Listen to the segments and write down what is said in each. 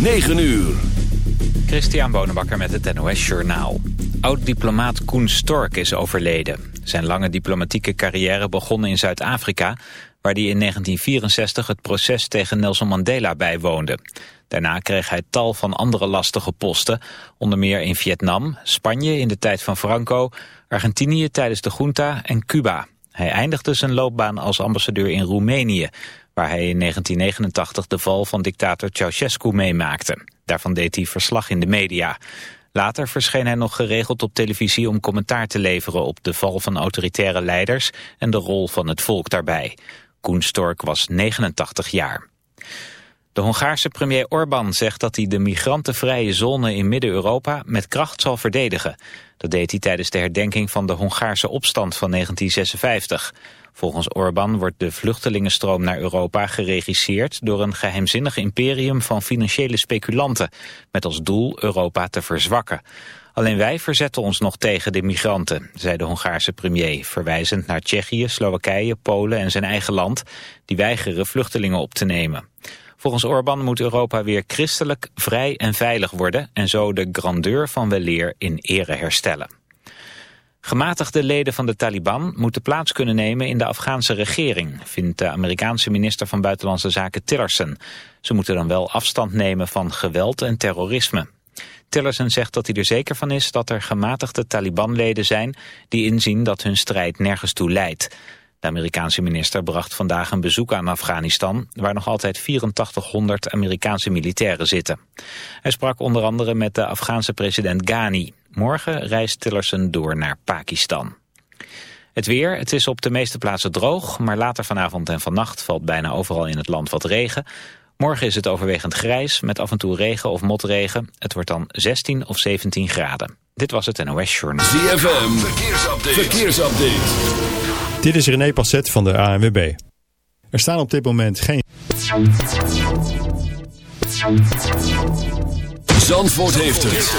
9 uur. Christian Bonenbakker met het NOS Journaal. Oud-diplomaat Koen Stork is overleden. Zijn lange diplomatieke carrière begon in Zuid-Afrika... waar hij in 1964 het proces tegen Nelson Mandela bijwoonde. Daarna kreeg hij tal van andere lastige posten... onder meer in Vietnam, Spanje in de tijd van Franco... Argentinië tijdens de junta en Cuba. Hij eindigde zijn loopbaan als ambassadeur in Roemenië waar hij in 1989 de val van dictator Ceausescu meemaakte. Daarvan deed hij verslag in de media. Later verscheen hij nog geregeld op televisie om commentaar te leveren op de val van autoritaire leiders en de rol van het volk daarbij. Koen Stork was 89 jaar. De Hongaarse premier Orbán zegt dat hij de migrantenvrije zone in Midden-Europa met kracht zal verdedigen. Dat deed hij tijdens de herdenking van de Hongaarse opstand van 1956. Volgens Orbán wordt de vluchtelingenstroom naar Europa geregisseerd door een geheimzinnig imperium van financiële speculanten, met als doel Europa te verzwakken. Alleen wij verzetten ons nog tegen de migranten, zei de Hongaarse premier, verwijzend naar Tsjechië, Slowakije, Polen en zijn eigen land, die weigeren vluchtelingen op te nemen. Volgens Orbán moet Europa weer christelijk, vrij en veilig worden en zo de grandeur van weleer in ere herstellen. Gematigde leden van de Taliban moeten plaats kunnen nemen in de Afghaanse regering, vindt de Amerikaanse minister van Buitenlandse Zaken Tillerson. Ze moeten dan wel afstand nemen van geweld en terrorisme. Tillerson zegt dat hij er zeker van is dat er gematigde Taliban-leden zijn die inzien dat hun strijd nergens toe leidt. De Amerikaanse minister bracht vandaag een bezoek aan Afghanistan... waar nog altijd 8400 Amerikaanse militairen zitten. Hij sprak onder andere met de Afghaanse president Ghani. Morgen reist Tillerson door naar Pakistan. Het weer, het is op de meeste plaatsen droog... maar later vanavond en vannacht valt bijna overal in het land wat regen. Morgen is het overwegend grijs met af en toe regen of motregen. Het wordt dan 16 of 17 graden. Dit was het NOS Journal. ZFM, verkeersupdate. verkeersupdate. Dit is René Passet van de ANWB. Er staan op dit moment geen... Zandvoort heeft het.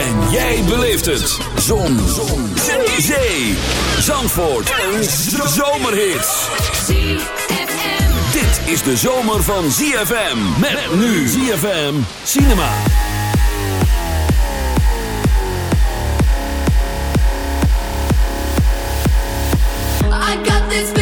En jij beleeft het. Zon. Zon. Zee. Zandvoort. Een zomerhit. Dit is de zomer van ZFM. Met nu ZFM Cinema. I got this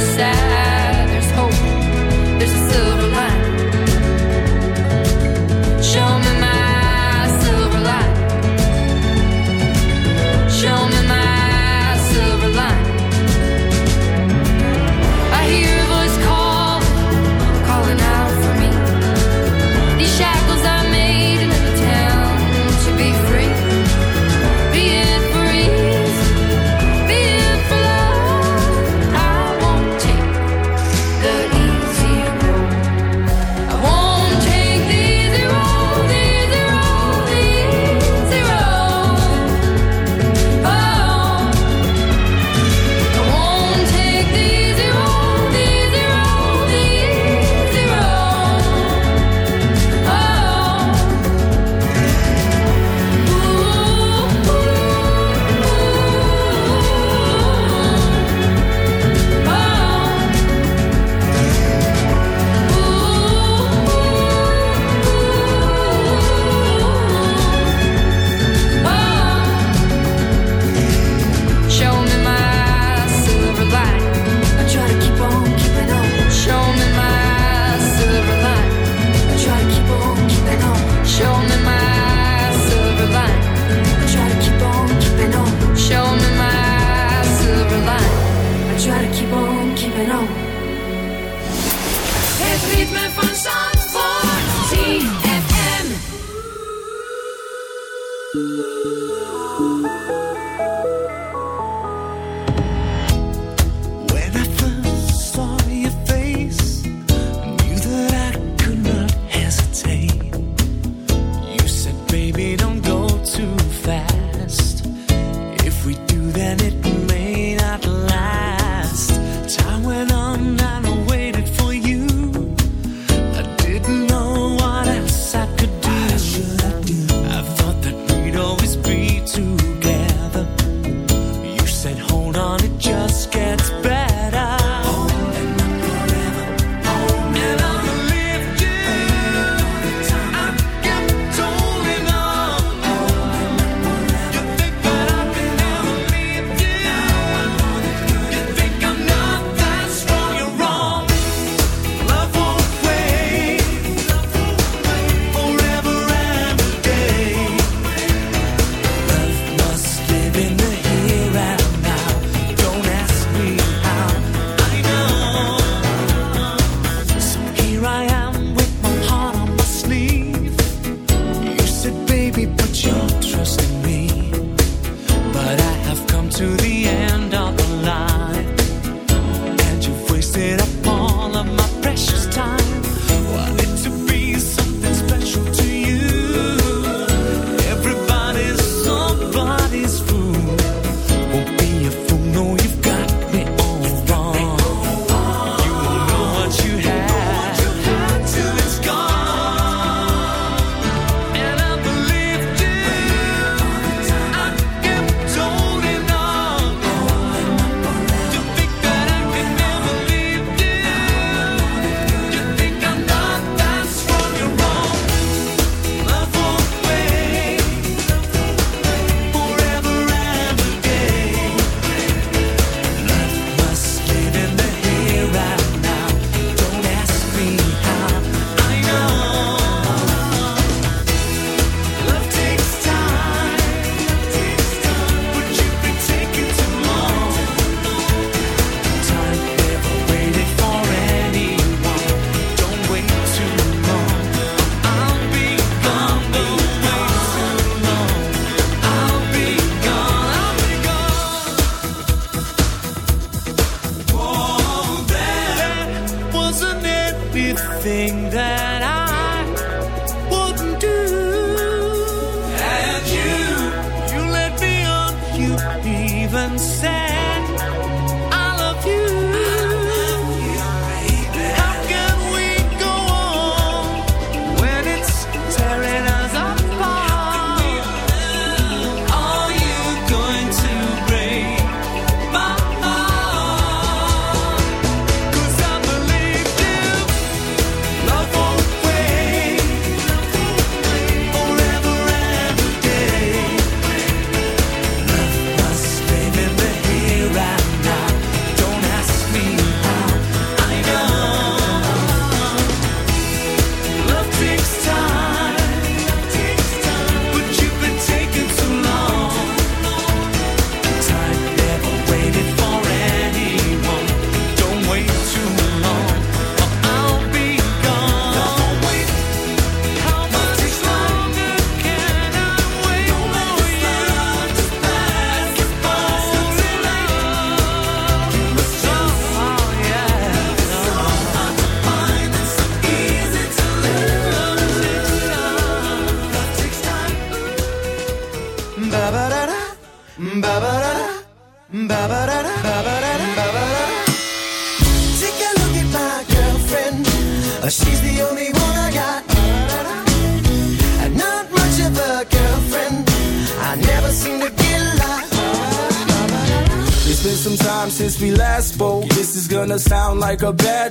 sad.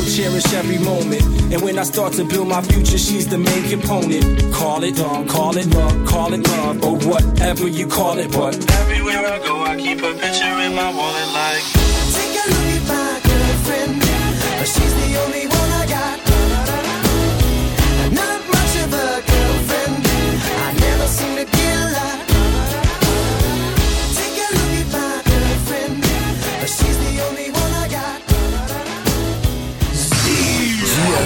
still cherish every moment. And when I start to build my future, she's the main component. Call it love, call it love, call it love, or whatever you call it. But everywhere I go, I keep a picture in my wallet like.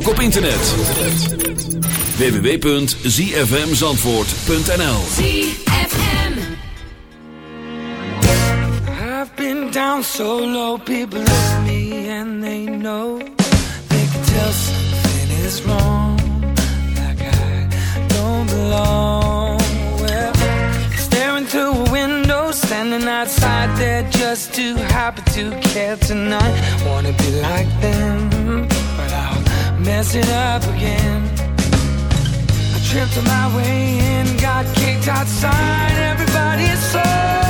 ook op internet. www.zfmzandvoort.nl ZFM I've been down so low, people look at me and they know They can tell something is wrong. Like I don't belong. Well, staring through a window, standing outside there just too happy to care tonight. Wanna be like them, but I'll mess it up again. I tripped on my way in, got kicked outside, everybody saw.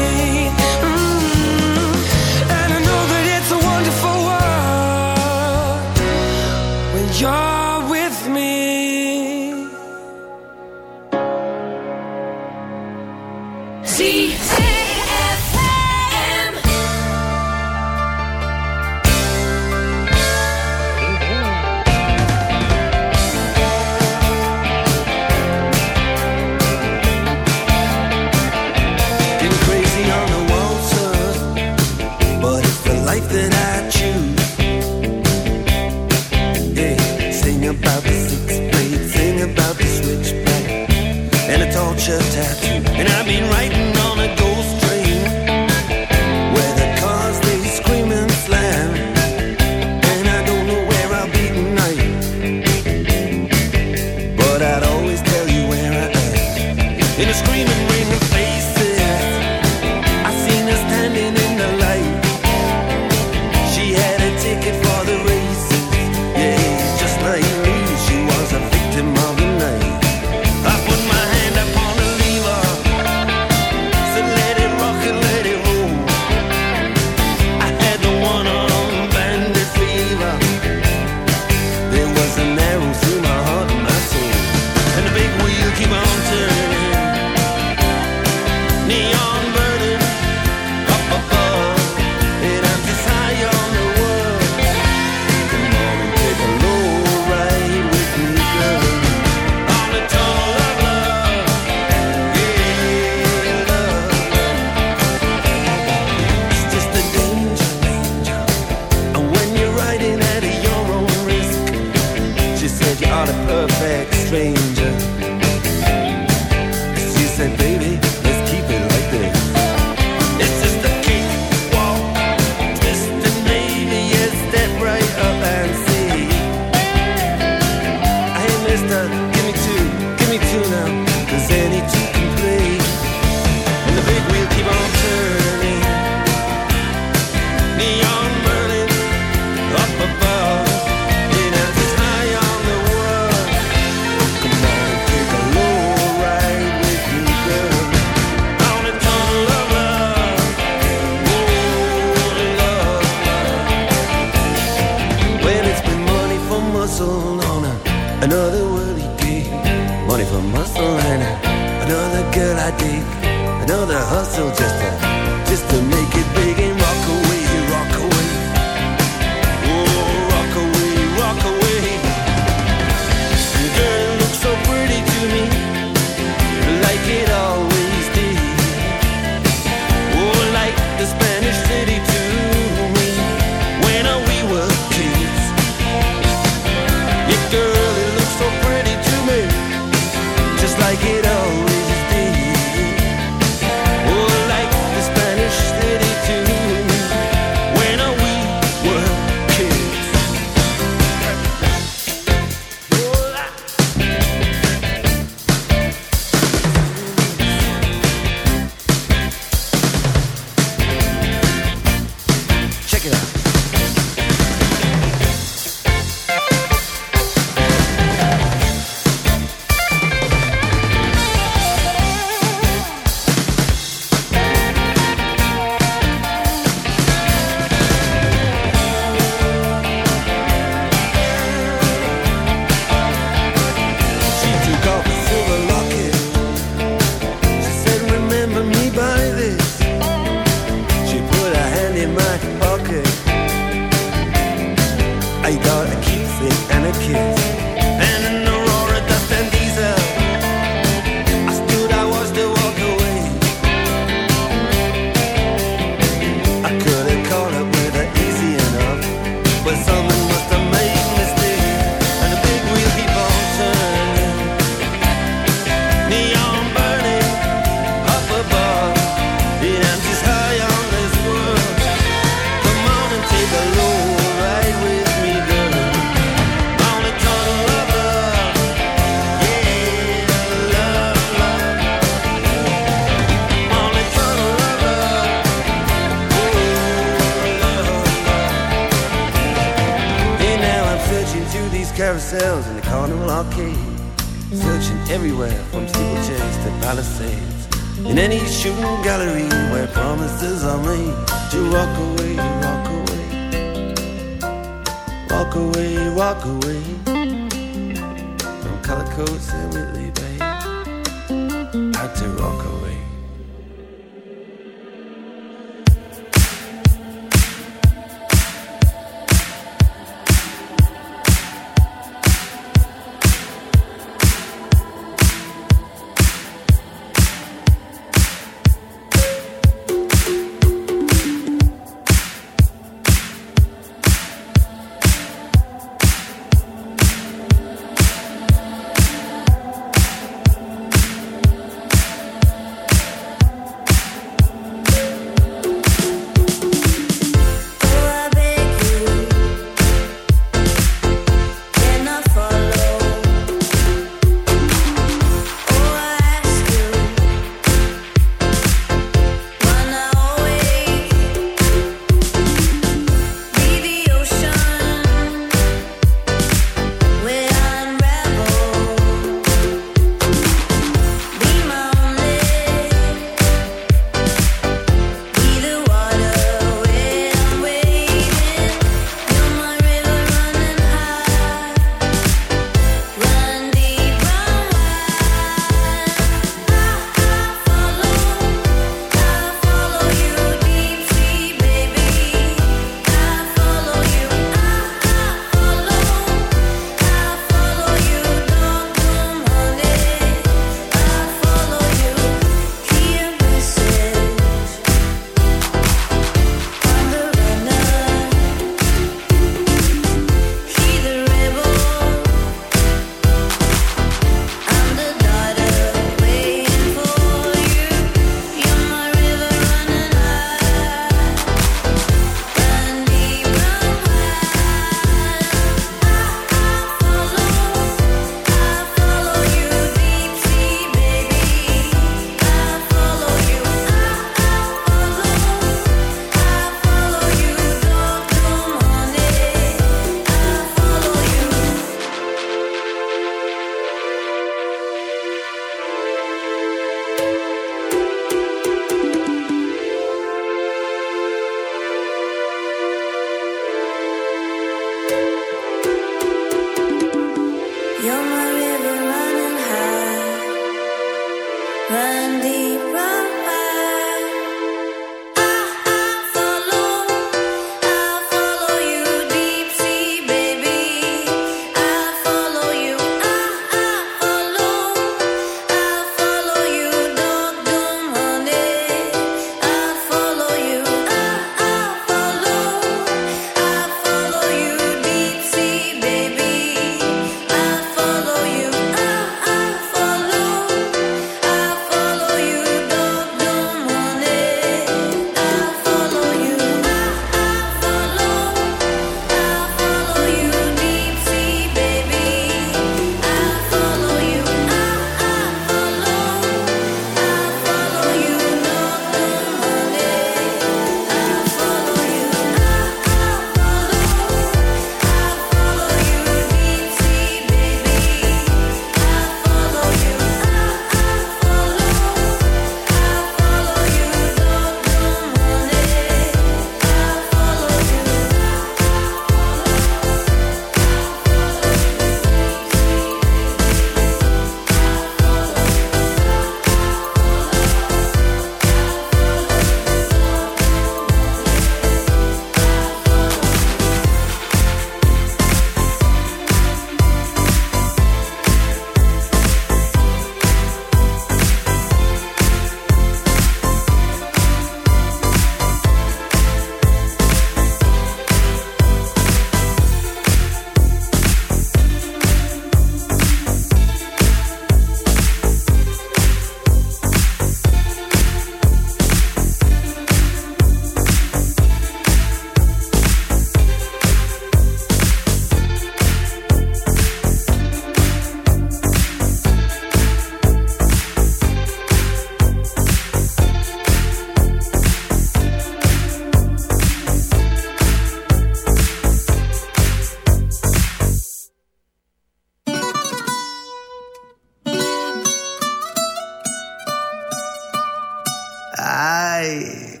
Ay.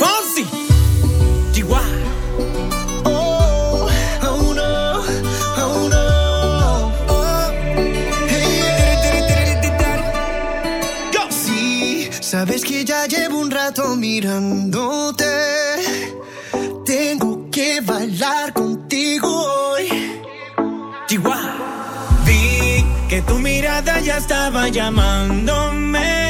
Fonsi. Chihuahua. Sabes que ya llevo un rato mirándote. Tengo que bailar contigo hoy. Chihuahua. Vi que tu mirada ya estaba llamándome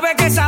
Sabe que esa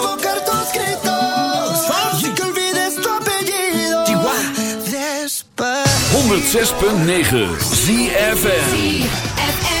106.9 ZFN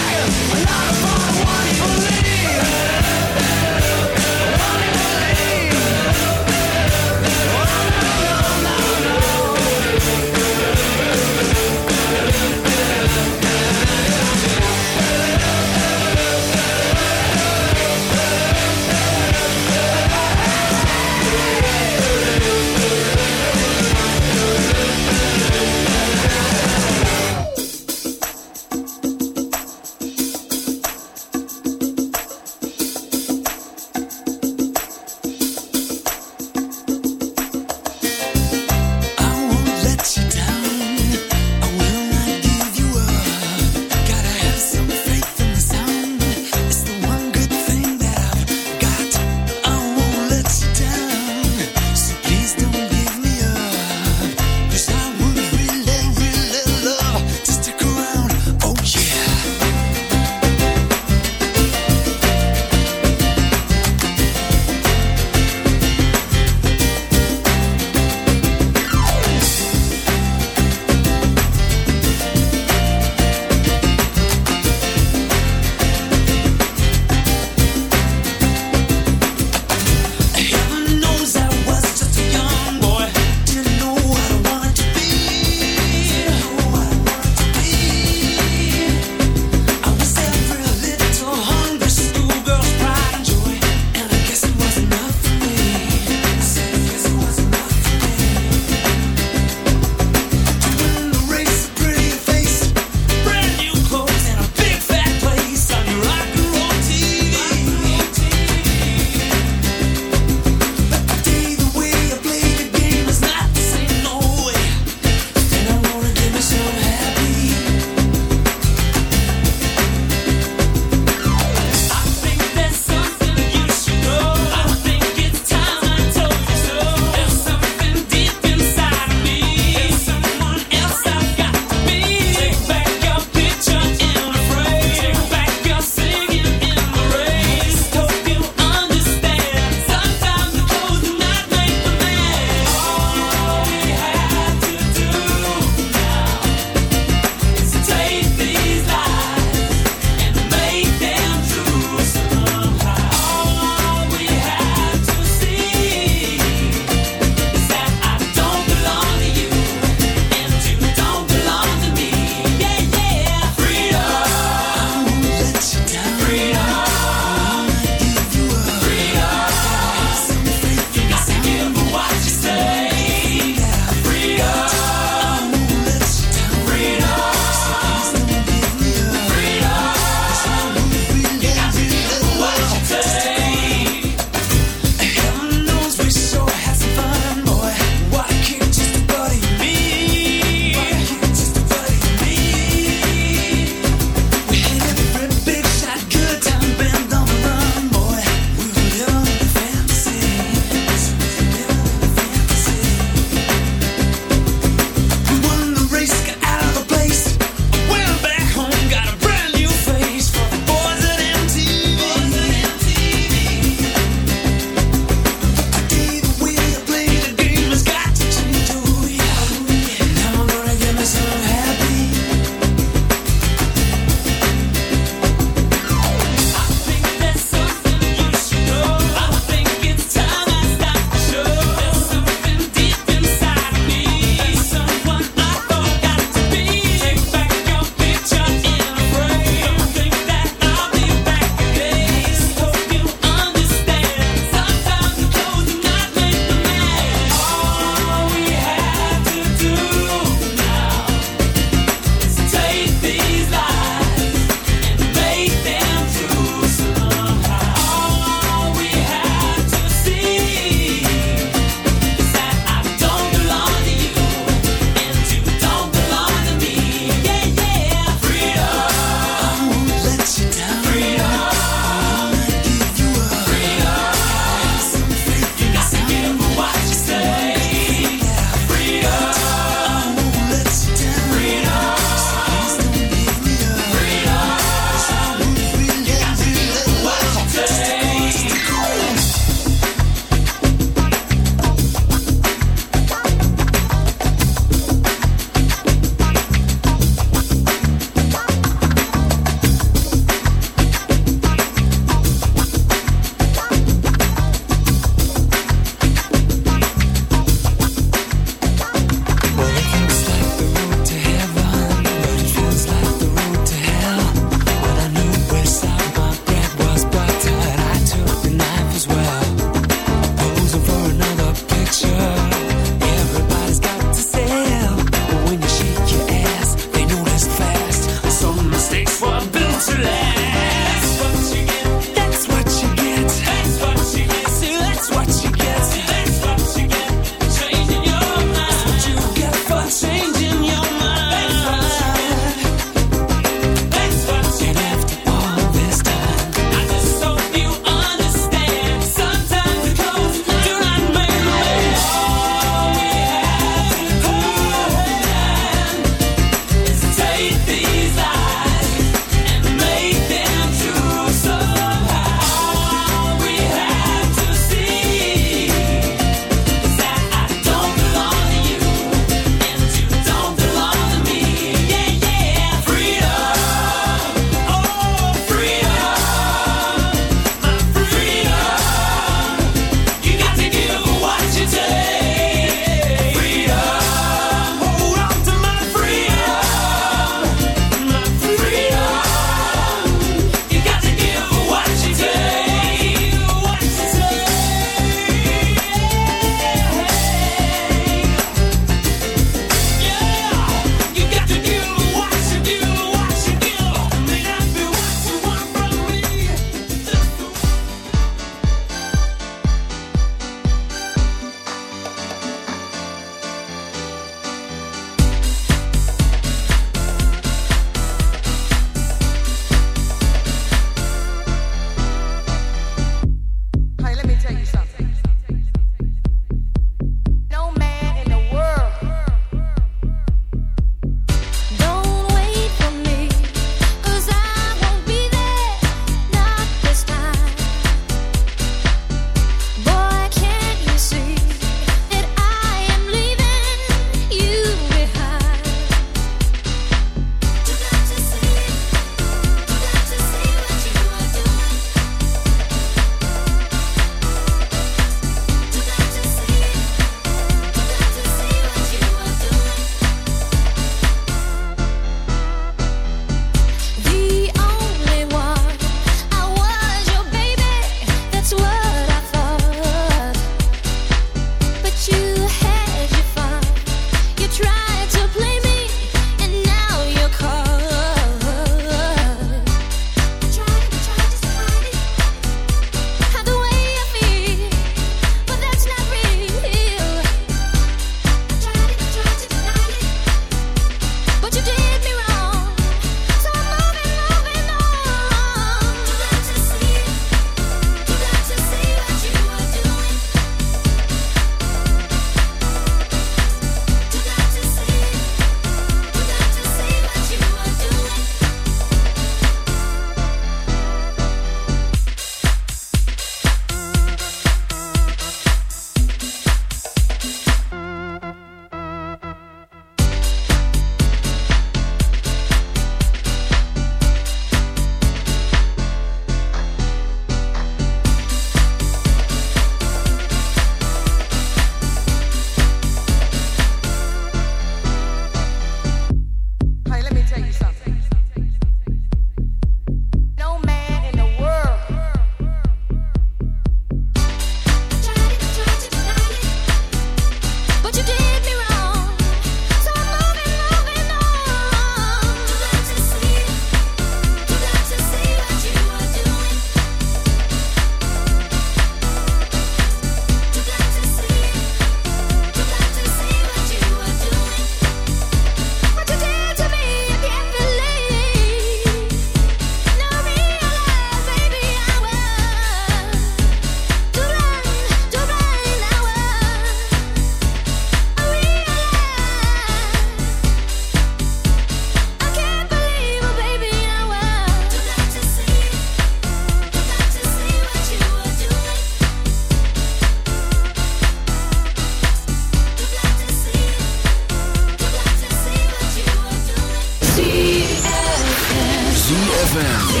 ZFM.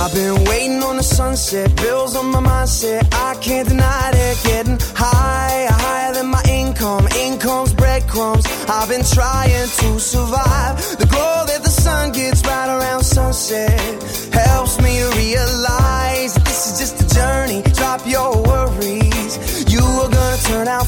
I've been waiting on the sunset, bills on my mindset. I can't deny it. Getting higher, higher than my income. Income's breadcrumbs. I've been trying to survive. The glow that the sun gets right around sunset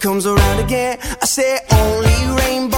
Comes around again. I say only rainbows